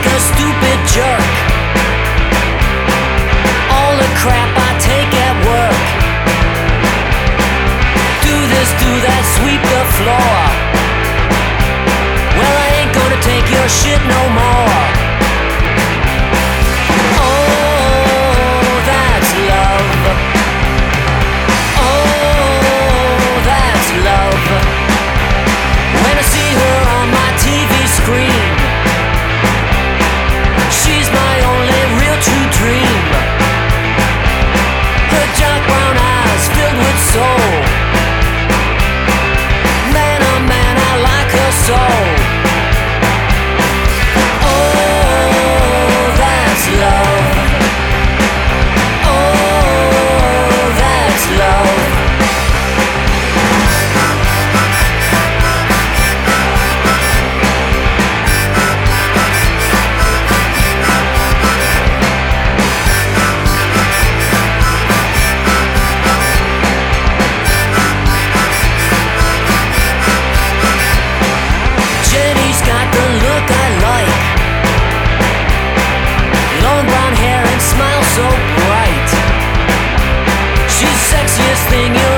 like a stupid jerk. All the crap I take at work. Do this, do that, sweep the floor. Well, I ain't gonna take your shit no more. thing you